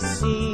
心。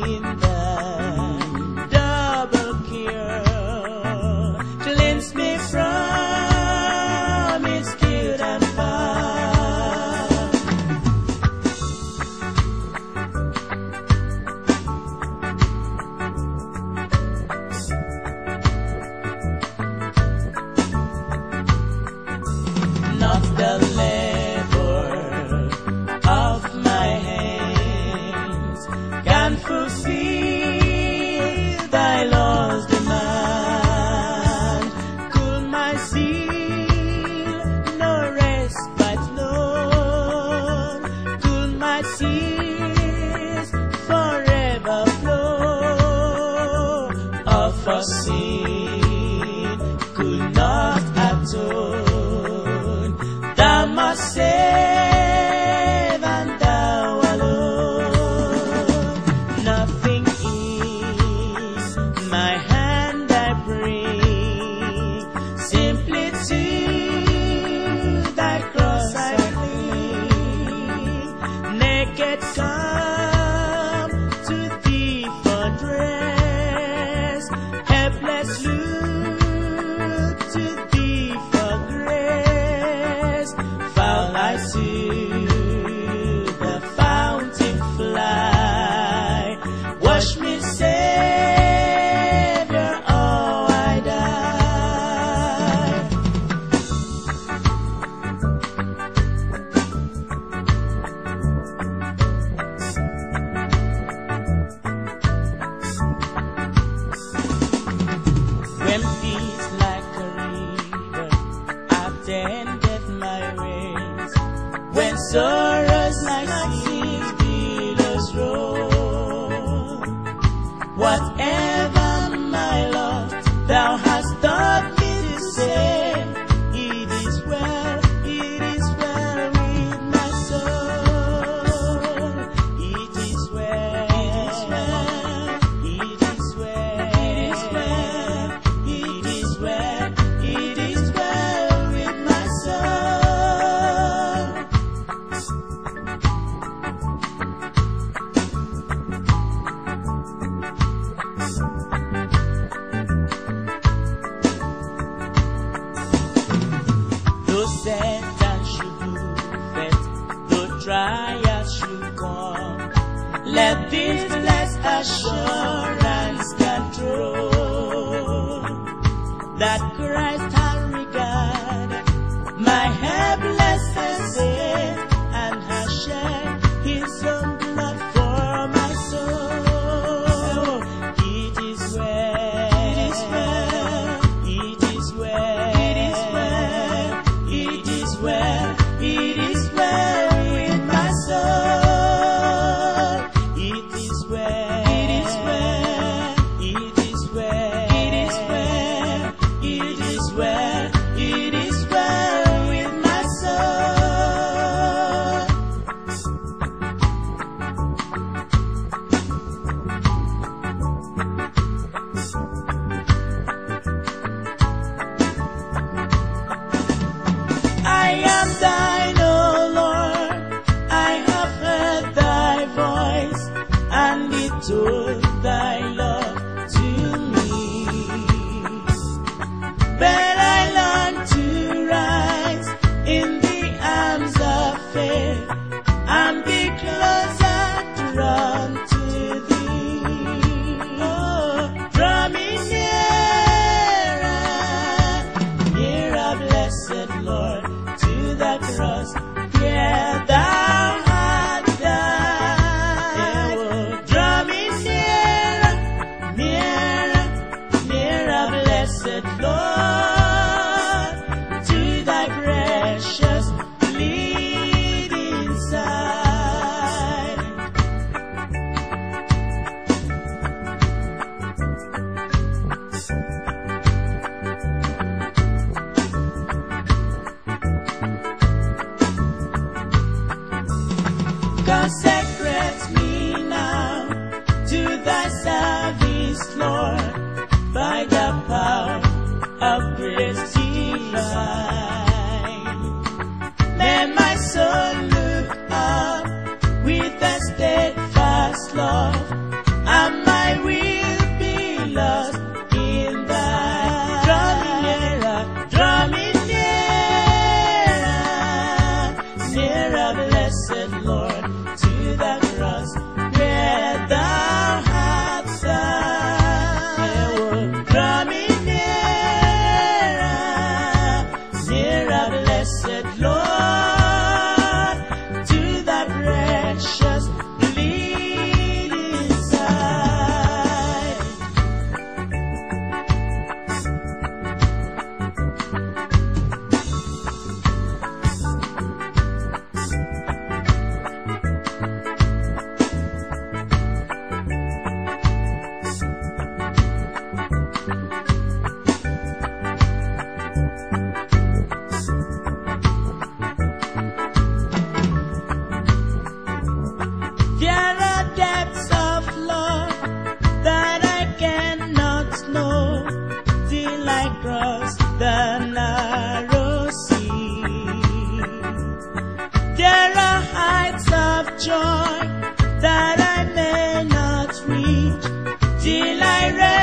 This assurance control that told Eli Red.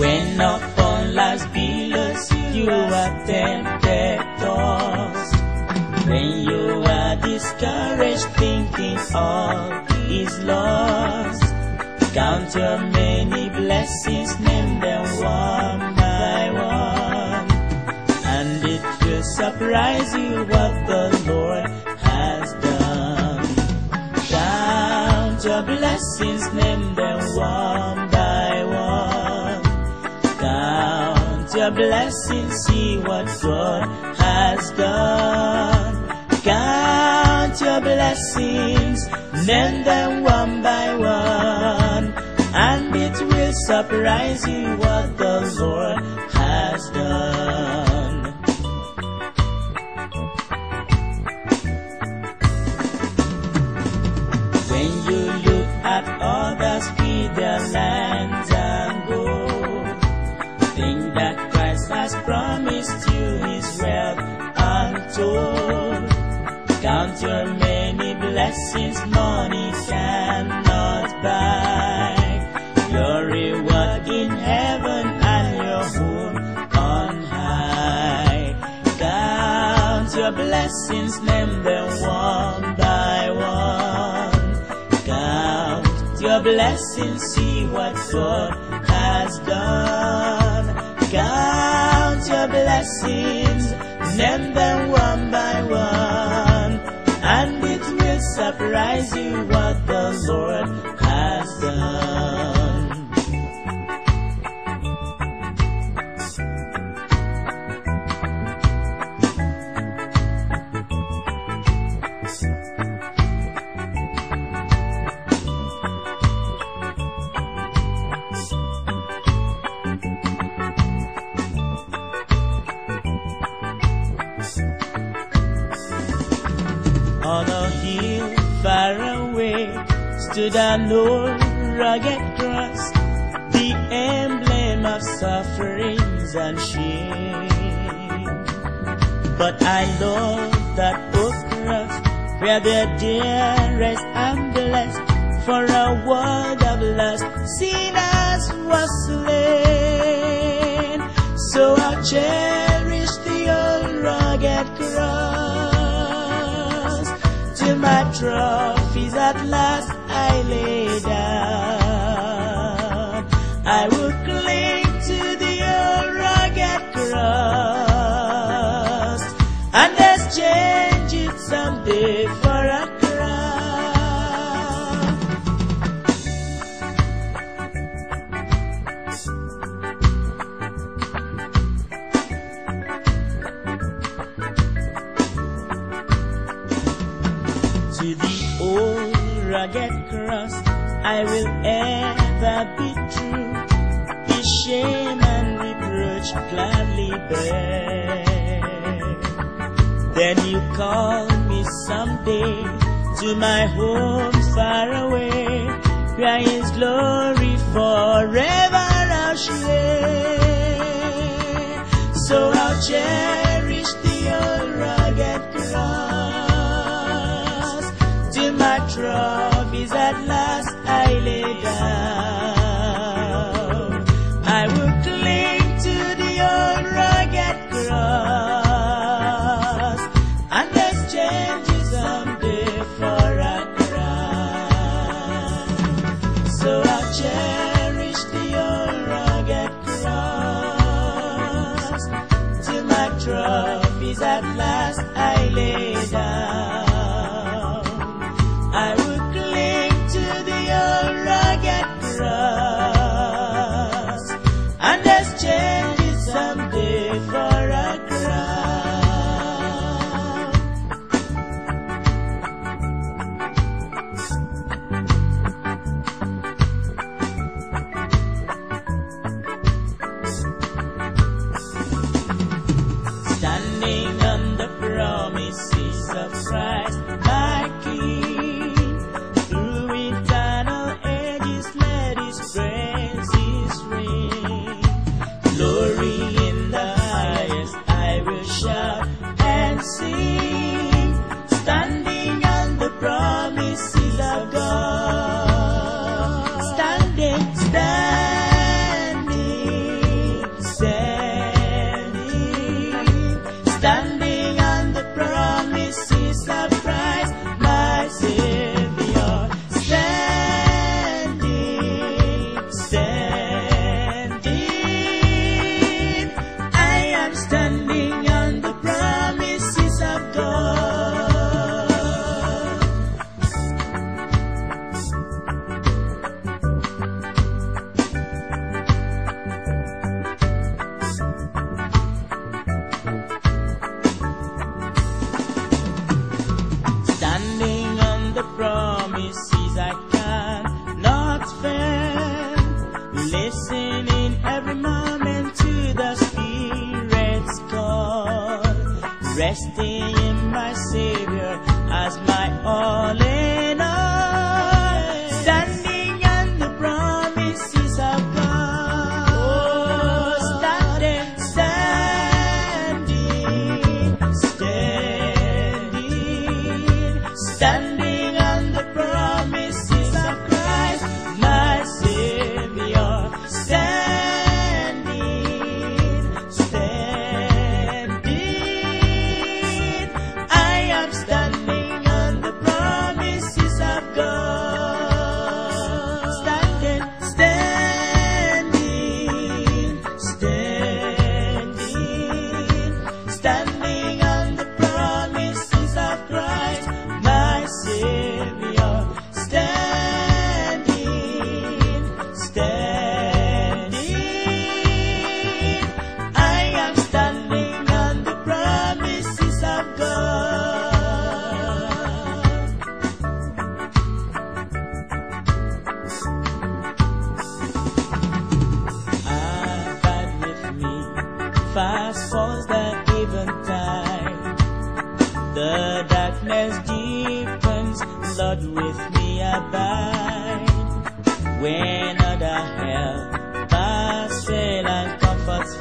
When you are tempest When you are discouraged thinking all is lost. Count your bless his name then one by one. And it will surprise you what the Lord has done. Shout your blessings name then one by one. Count your blessings, see what God has done. Count your blessings, name them one by one surprise you what the Lord has done. When you look at others feed their lands and go, think that us and see what God has done. Count your blessings, name them one by one, and it will surprise you what the Lord sufferings and shame. But I love that book cross where the dearest and blessed for a world of lust sinners was slain. So I cherish the old rugged cross till my trophies at last I lay down. I will and exchange it someday for a crown. To the old rugged cross, I will ever be true. His shame and reproach gladly bear. Then you call me someday to my home far away, where His glory forever I'll share. So I'll cherish the old rugged cross till my trophies at last I lay down.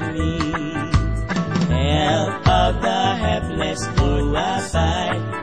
Me. Help of the helpless, who abide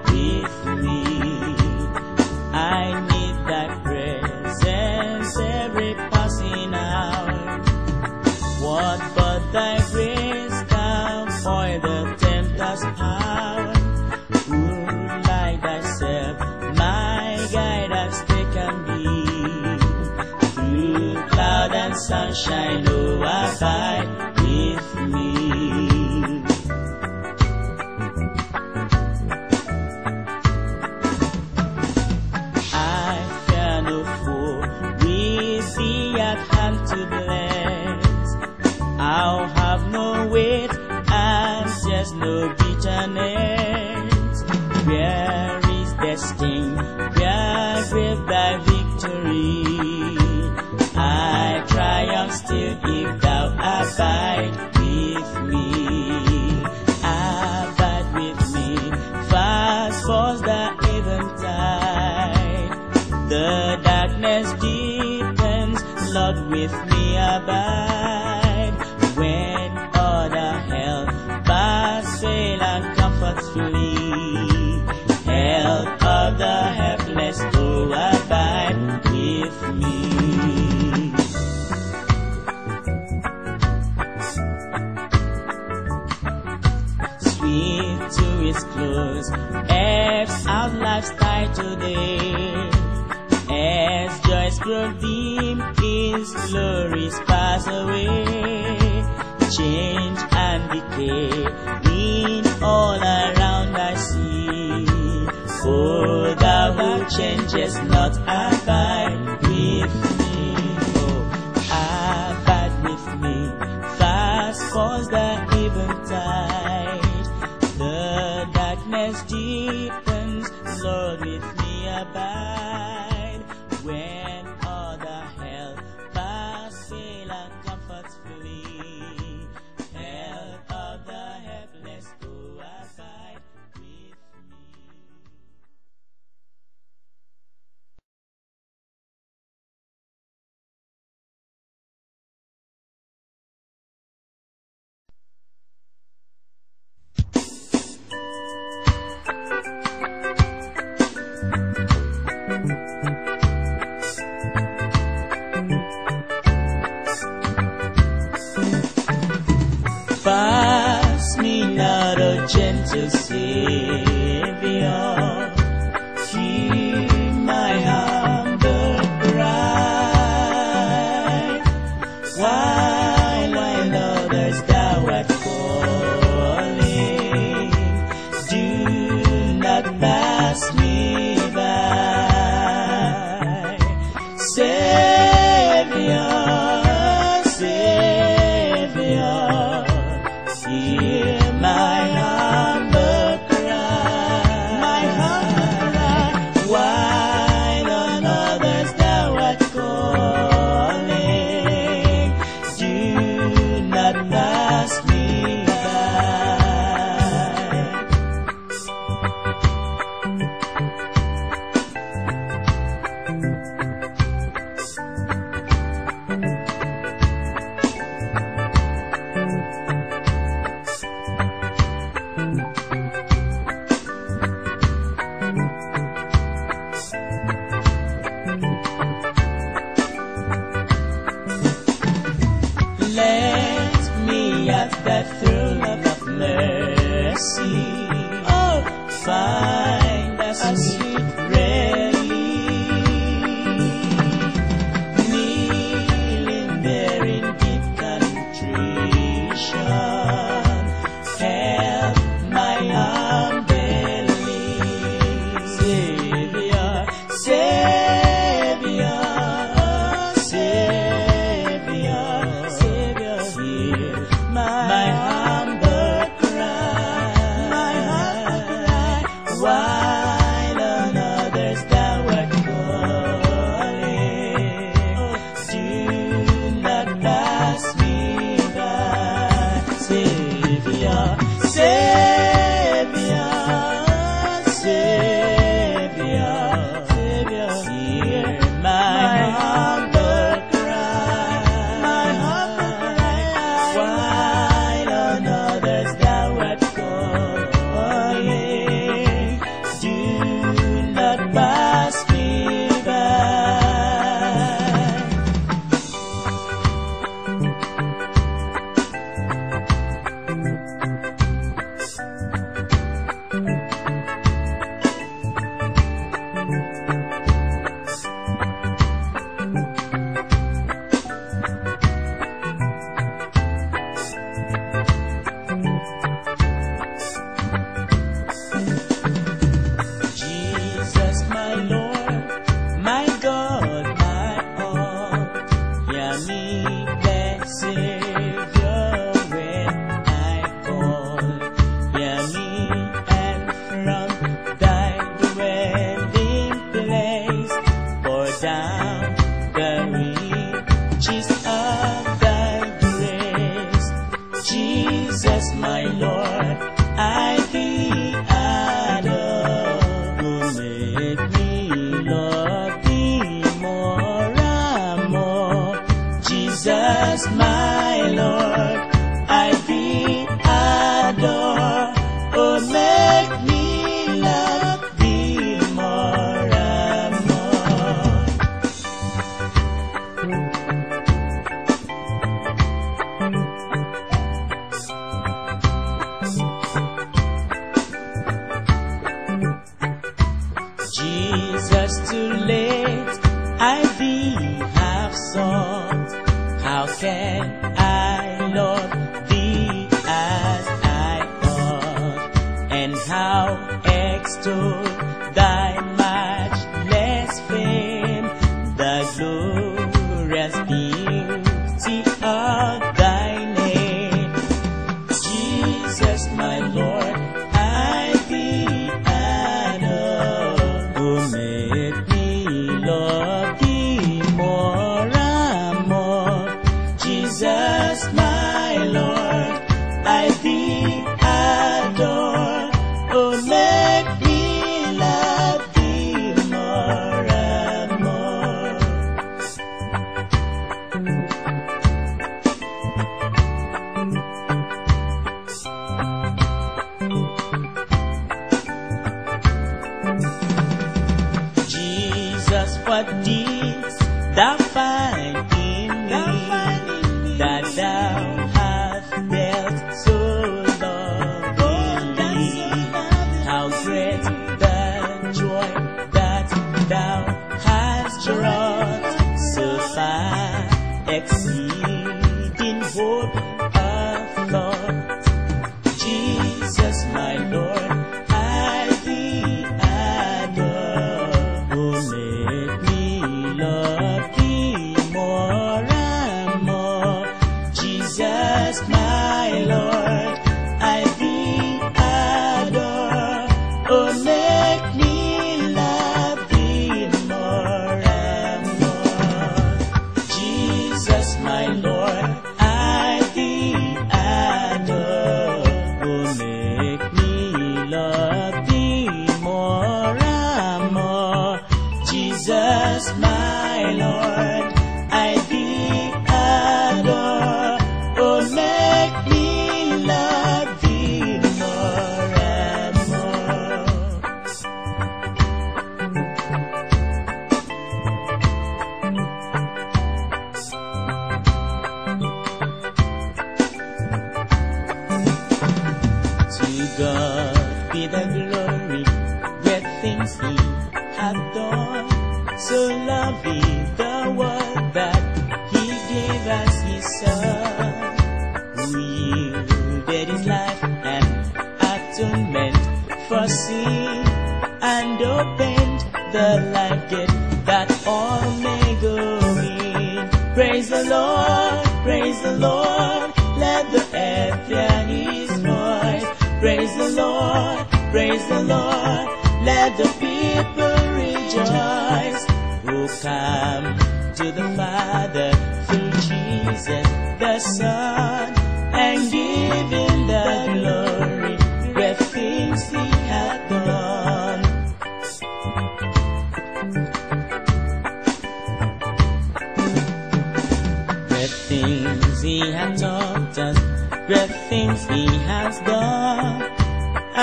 what deeds thou.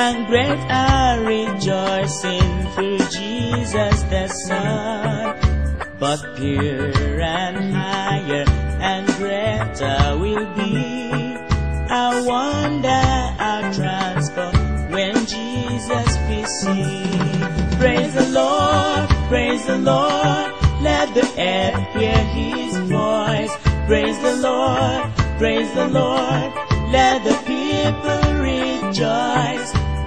and great are rejoicing through Jesus the Son. But pure and higher and greater will be our wonder, our transport when Jesus we see. Praise the Lord, praise the Lord, let the earth hear His voice. Praise the Lord, praise the Lord, let the people rejoice.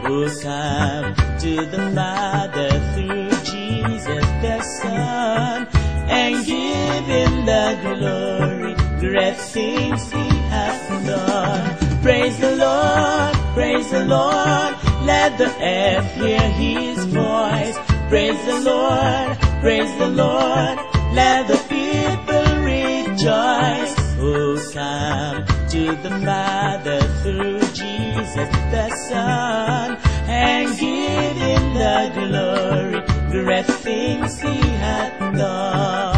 Who come to the Father through Jesus the Son, and give Him the glory, great things He has done. Praise the Lord, praise the Lord, let the earth hear His voice. Praise the Lord, praise the Lord, let the people rejoice. Who come to the Father through the Son and give him the glory. Great things he hath done.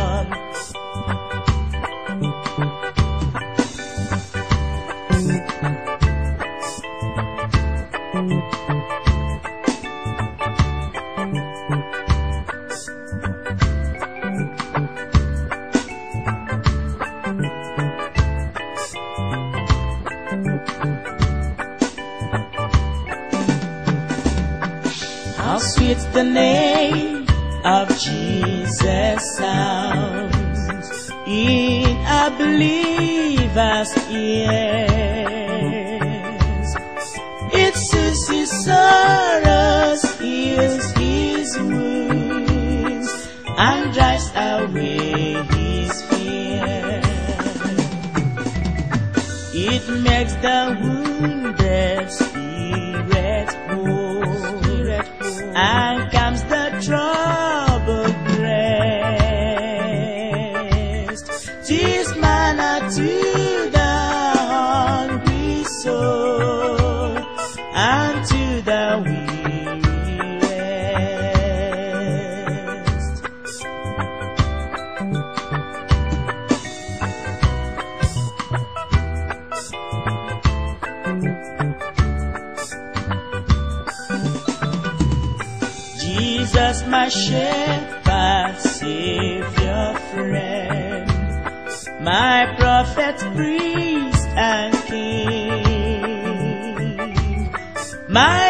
The name of Jesus sounds in a believer's ears. It soothes his sorrows, heals his wounds, and drives away his fear. It makes the Jesus, my shepherd, savior, friend, my prophet, priest, and king, my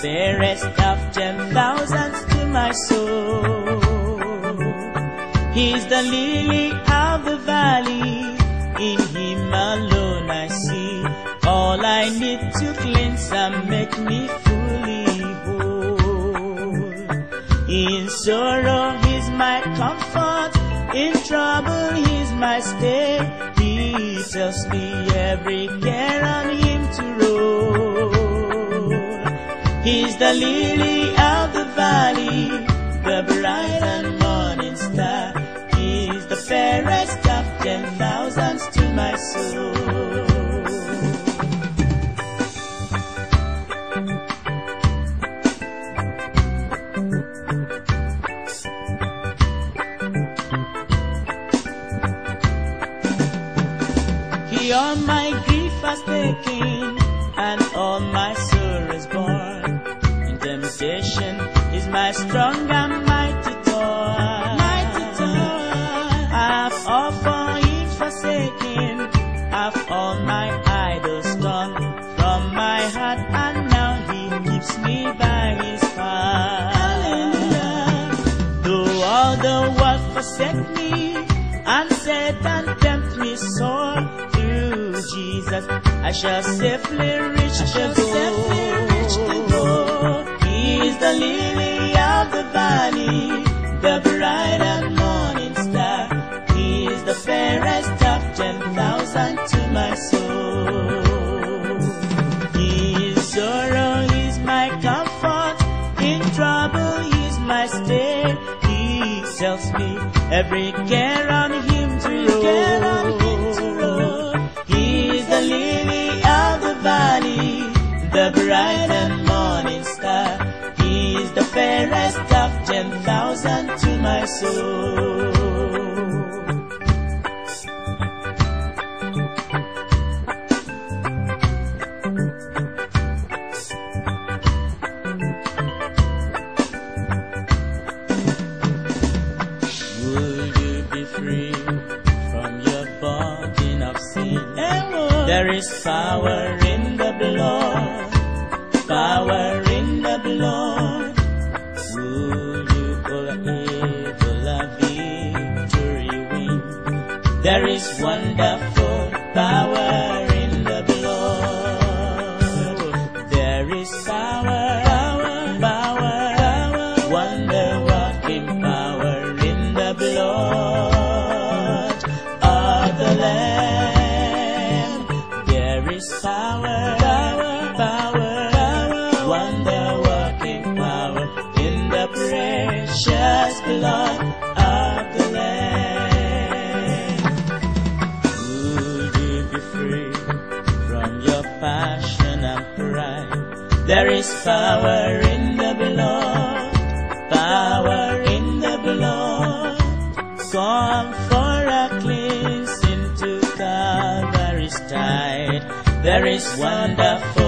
fairest of ten thousands to my soul. He's the lily of the valley. In him alone I see all I need to cleanse and make me fully whole. In sorrow, He's my comfort. In trouble, He's my stay. He tells me every care the lily of the valley, the bright and morning star. is the fairest of ten thousands to my soul. Tempt through Jesus I shall safely reach the goal. He is the lily of the valley, the bright and morning star. He is the fairest of ten thousand to my soul. His sorrow is my comfort, in trouble is my stay. He tells me every care on him to roll. And morning star. He is the fairest of ten thousand to my soul. wonderful power. There is power in the blood, power in the blood. Come for a cleansing to Calvary's tide. There is wonderful.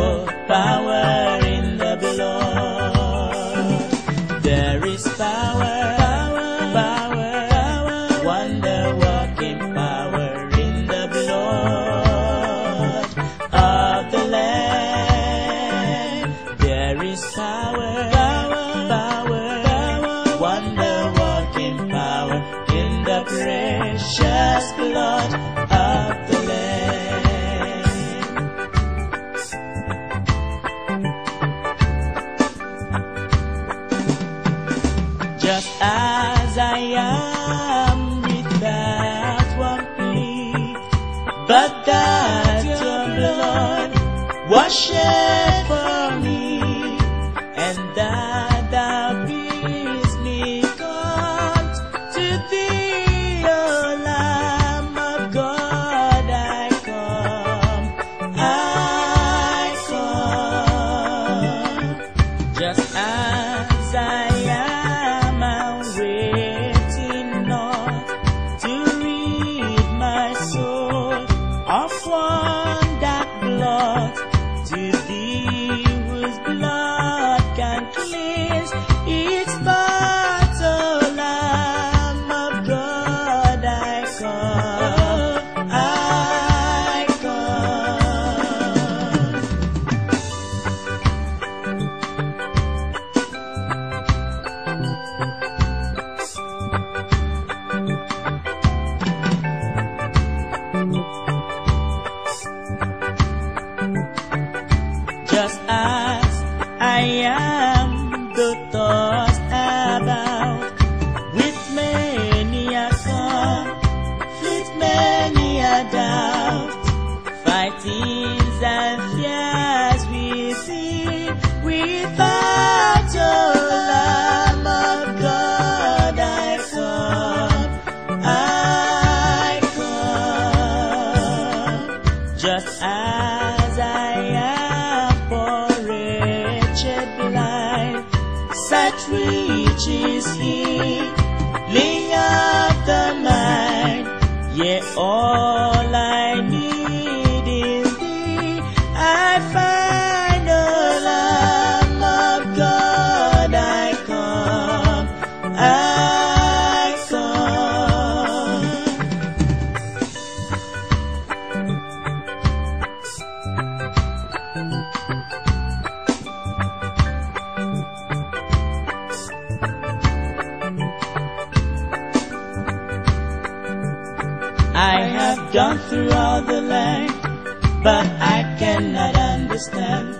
but I cannot understand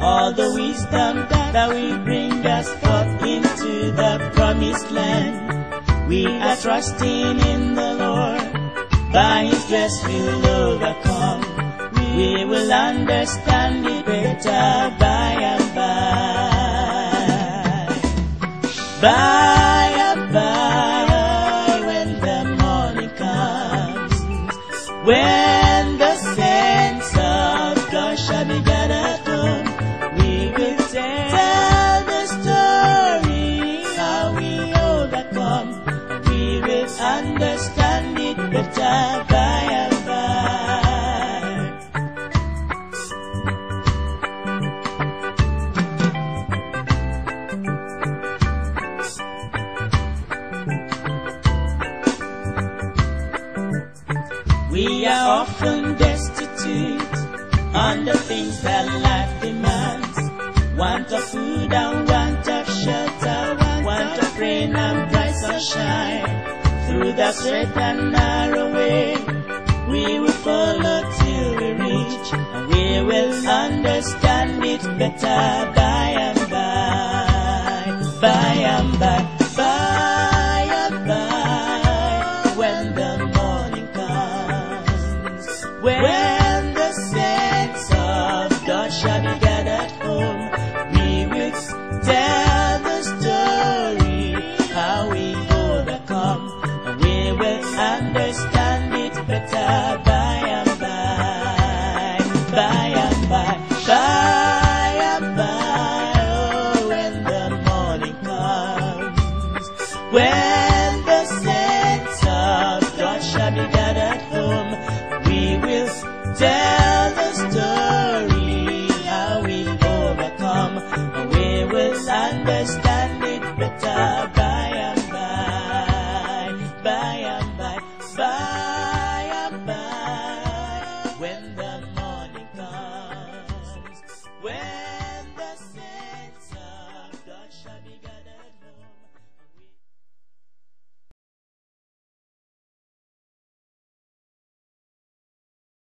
all the wisdom that will bring us forth into the promised land. We are trusting in the Lord, by His grace we'll overcome. We will understand it better by and by. By shine through that straight and narrow way. We will follow.